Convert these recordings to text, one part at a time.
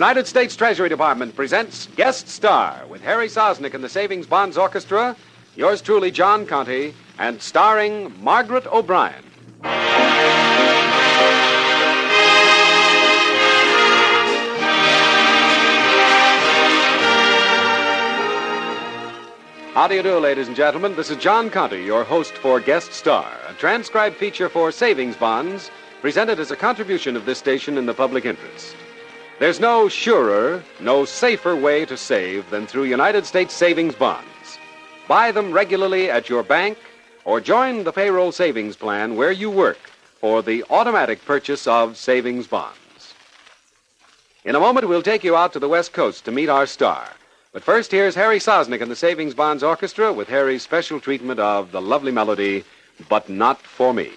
United States Treasury Department presents Guest Star with Harry Sosnik and the Savings Bonds Orchestra, yours truly, John Conte, and starring Margaret O'Brien. How do you do, ladies and gentlemen? This is John Conte, your host for Guest Star, a transcribed feature for savings bonds presented as a contribution of this station in the public interest. There's no surer, no safer way to save than through United States savings bonds. Buy them regularly at your bank or join the payroll savings plan where you work for the automatic purchase of savings bonds. In a moment, we'll take you out to the West Coast to meet our star. But first, here's Harry Sosnik and the Savings Bonds Orchestra with Harry's special treatment of the lovely melody, But Not For Me.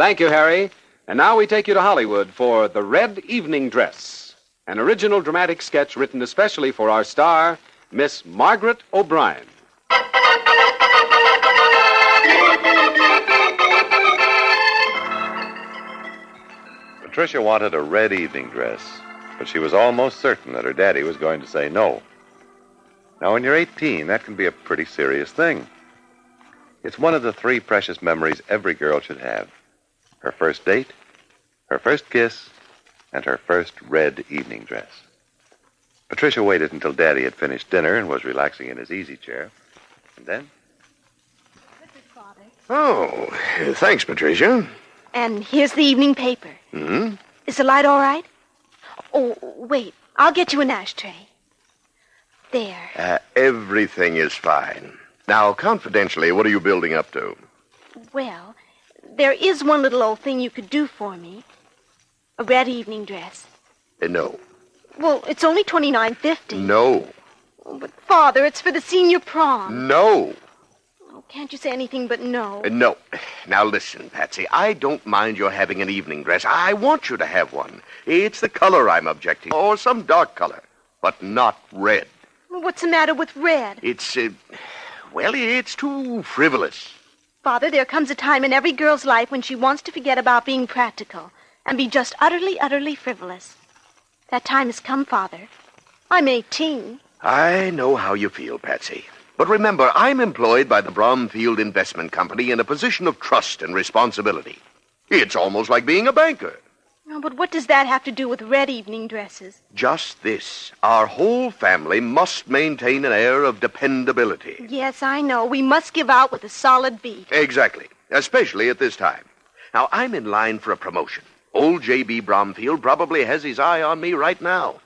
Thank you, Harry. And now we take you to Hollywood for The Red Evening Dress, an original dramatic sketch written especially for our star, Miss Margaret O'Brien. Patricia wanted a red evening dress, but she was almost certain that her daddy was going to say no. Now, when you're 18, that can be a pretty serious thing. It's one of the three precious memories every girl should have her first date, her first kiss, and her first red evening dress. Patricia waited until Daddy had finished dinner and was relaxing in his easy chair. And then. Oh, thanks, Patricia. And here's the evening paper. Hmm? Is the light all right? Oh, wait. I'll get you an ashtray. There. Uh, everything is fine. Now, confidentially, what are you building up to? Well, there is one little old thing you could do for me. A red evening dress. Uh, no. Well, it's only twenty nine fifty. No. Oh, but father, it's for the senior prom. No. Oh, can't you say anything but no? Uh, no. Now, listen, Patsy. I don't mind your having an evening dress. I want you to have one. It's the color I'm objecting, or some dark color, but not red. What's the matter with red? It's, uh, Well, it's too frivolous. Father, there comes a time in every girl's life when she wants to forget about being practical and be just utterly, utterly frivolous. That time has come, Father. I'm 18. I know how you feel, Patsy. But remember, I'm employed by the Bromfield Investment Company in a position of trust and responsibility. It's almost like being a banker. Oh, but what does that have to do with red evening dresses? Just this. Our whole family must maintain an air of dependability. Yes, I know. We must give out with a solid beat. Exactly. Especially at this time. Now, I'm in line for a promotion. Old J.B. Bromfield probably has his eye on me right now.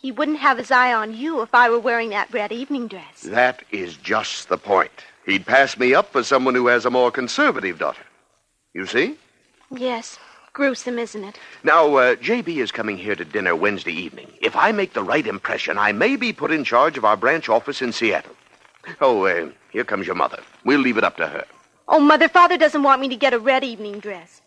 He wouldn't have his eye on you if I were wearing that red evening dress. That is just the point. He'd pass me up for someone who has a more conservative daughter. You see? Yes. Gruesome, isn't it? Now, uh, J.B. is coming here to dinner Wednesday evening. If I make the right impression, I may be put in charge of our branch office in Seattle. Oh, uh, here comes your mother. We'll leave it up to her. Oh, Mother, Father doesn't want me to get a red evening dress.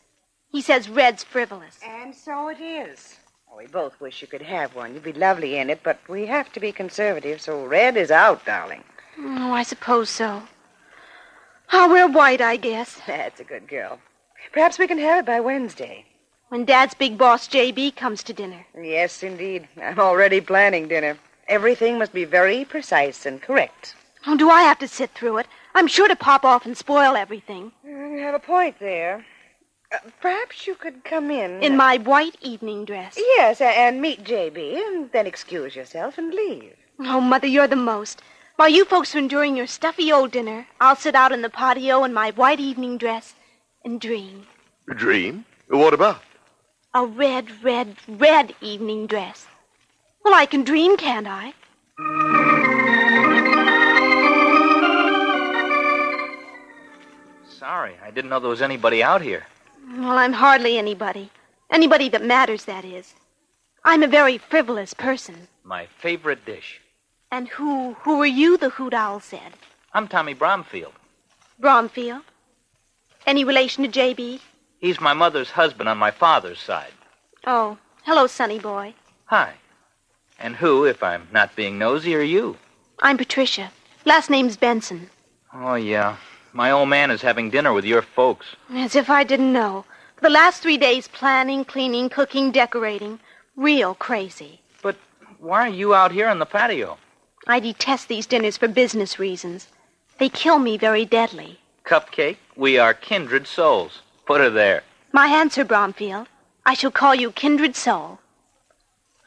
He says red's frivolous. And so it is. Oh, we both wish you could have one. You'd be lovely in it, but we have to be conservative, so red is out, darling. Oh, I suppose so. I'll wear white, I guess. That's a good girl. Perhaps we can have it by Wednesday. When Dad's big boss, J.B., comes to dinner. Yes, indeed. I'm already planning dinner. Everything must be very precise and correct. Oh, do I have to sit through it? I'm sure to pop off and spoil everything. You have a point there. Uh, perhaps you could come in. In my white evening dress. Yes, and meet J.B., and then excuse yourself and leave. Oh, Mother, you're the most. While you folks are enduring your stuffy old dinner, I'll sit out in the patio in my white evening dress and dream. Dream? What about? A red, red, red evening dress. Well, I can dream, can't I? Sorry, I didn't know there was anybody out here. Well, I'm hardly anybody. Anybody that matters, that is. I'm a very frivolous person. My favorite dish. And who who are you, the hoot owl said? I'm Tommy Bromfield. Bromfield? Any relation to J.B.? He's my mother's husband on my father's side. Oh, hello, Sonny boy. Hi. And who, if I'm not being nosy, are you? I'm Patricia. Last name's Benson. Oh, yeah. My old man is having dinner with your folks. As if I didn't know. For the last three days, planning, cleaning, cooking, decorating. Real crazy. But why are you out here on the patio? I detest these dinners for business reasons. They kill me very deadly. Cupcake, we are kindred souls. Put her there. My answer, Bromfield. I shall call you kindred soul.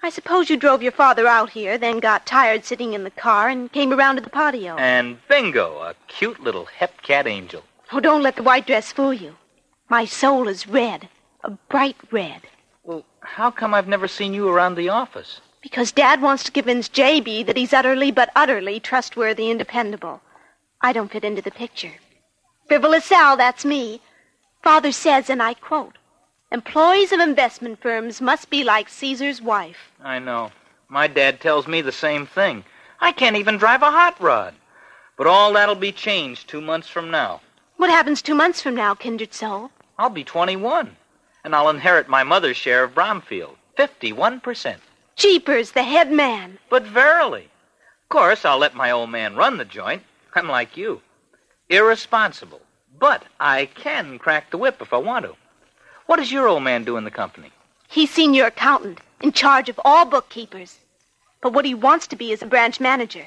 I suppose you drove your father out here, then got tired sitting in the car and came around to the patio. And bingo, a cute little hep cat angel. Oh, don't let the white dress fool you. My soul is red, a bright red. Well, how come I've never seen you around the office? Because Dad wants to convince J.B. that he's utterly but utterly trustworthy and dependable. I don't fit into the picture. Frivolous Sal, that's me. Father says, and I quote, Employees of investment firms must be like Caesar's wife. I know. My dad tells me the same thing. I can't even drive a hot rod. But all that'll be changed two months from now. What happens two months from now, kindred soul? I'll be 21, and I'll inherit my mother's share of Bromfield, 51%. Jeepers, the head man. But verily, of course, I'll let my old man run the joint. I'm like you. Irresponsible. But I can crack the whip if I want to. What does your old man do in the company? He's senior accountant, in charge of all bookkeepers. But what he wants to be is a branch manager.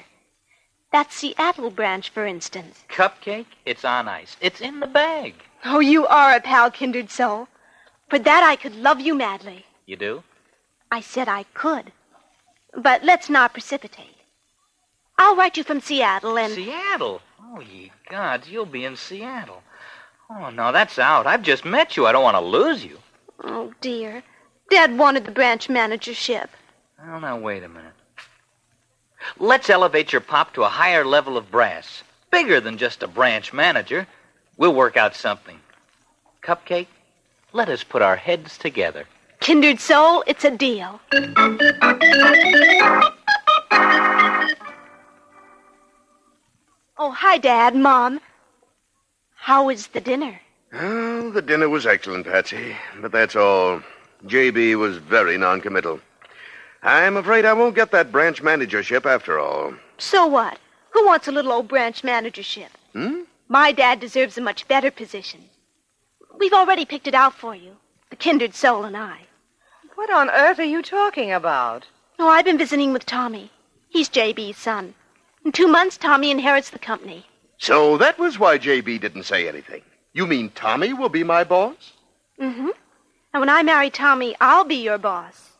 That Seattle branch, for instance. Cupcake? It's on ice. It's in the bag. Oh, you are a pal, kindred soul. For that I could love you madly. You do? I said I could. But let's not precipitate. I'll write you from Seattle and. Seattle? Oh, ye gods, you'll be in Seattle. Oh, no, that's out. I've just met you. I don't want to lose you. Oh, dear. Dad wanted the branch managership. Well, now, wait a minute. Let's elevate your pop to a higher level of brass. Bigger than just a branch manager. We'll work out something. Cupcake, let us put our heads together. Kindred soul, it's a deal. Oh, hi, Dad, Mom. How was the dinner? Well, the dinner was excellent, Patsy. But that's all. J.B. was very noncommittal. I'm afraid I won't get that branch managership after all. So what? Who wants a little old branch managership? Hmm? My dad deserves a much better position. We've already picked it out for you, the kindred soul and I. What on earth are you talking about? Oh, I've been visiting with Tommy. He's JB's son. In two months, Tommy inherits the company. So that was why J.B. didn't say anything. You mean Tommy will be my boss? Mm-hmm. And when I marry Tommy, I'll be your boss.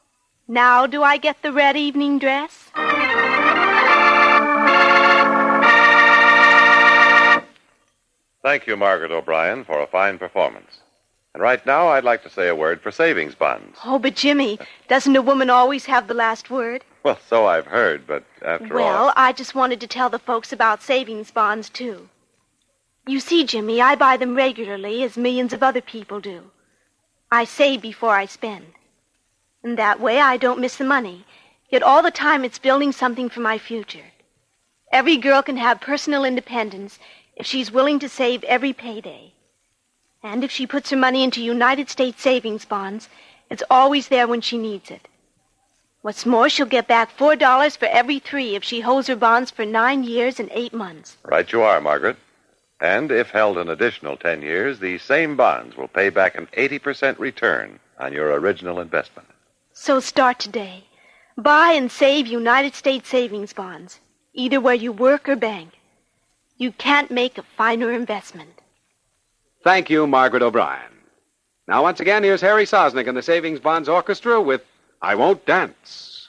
Now do I get the red evening dress? Thank you, Margaret O'Brien, for a fine performance. And right now, I'd like to say a word for savings bonds. Oh, but Jimmy, doesn't a woman always have the last word? Well, so I've heard, but after well, all. Well, I just wanted to tell the folks about savings bonds, too. You see, Jimmy, I buy them regularly, as millions of other people do. I save before I spend. And that way I don't miss the money. Yet all the time it's building something for my future. Every girl can have personal independence if she's willing to save every payday. And if she puts her money into United States savings bonds, it's always there when she needs it. What's more, she'll get back four dollars for every three if she holds her bonds for nine years and eight months. Right you are, Margaret. And if held an additional 10 years, these same bonds will pay back an 80% return on your original investment. So start today. Buy and save United States savings bonds, either where you work or bank. You can't make a finer investment. Thank you, Margaret O'Brien. Now, once again, here's Harry Sosnik and the Savings Bonds Orchestra with I Won't Dance.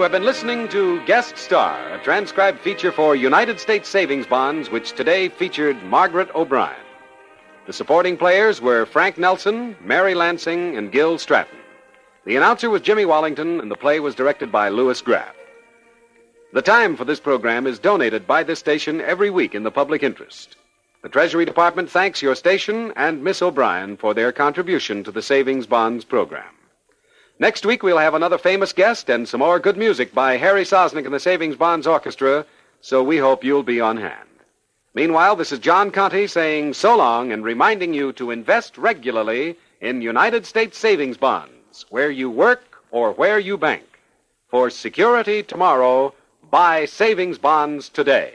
You have been listening to Guest Star, a transcribed feature for United States Savings Bonds, which today featured Margaret O'Brien. The supporting players were Frank Nelson, Mary Lansing, and Gil Stratton. The announcer was Jimmy Wallington, and the play was directed by Louis Graff. The time for this program is donated by this station every week in the public interest. The Treasury Department thanks your station and Miss O'Brien for their contribution to the Savings Bonds program. Next week, we'll have another famous guest and some more good music by Harry Sosnik and the Savings Bonds Orchestra, so we hope you'll be on hand. Meanwhile, this is John Conte saying so long and reminding you to invest regularly in United States savings bonds, where you work or where you bank. For security tomorrow, buy savings bonds today.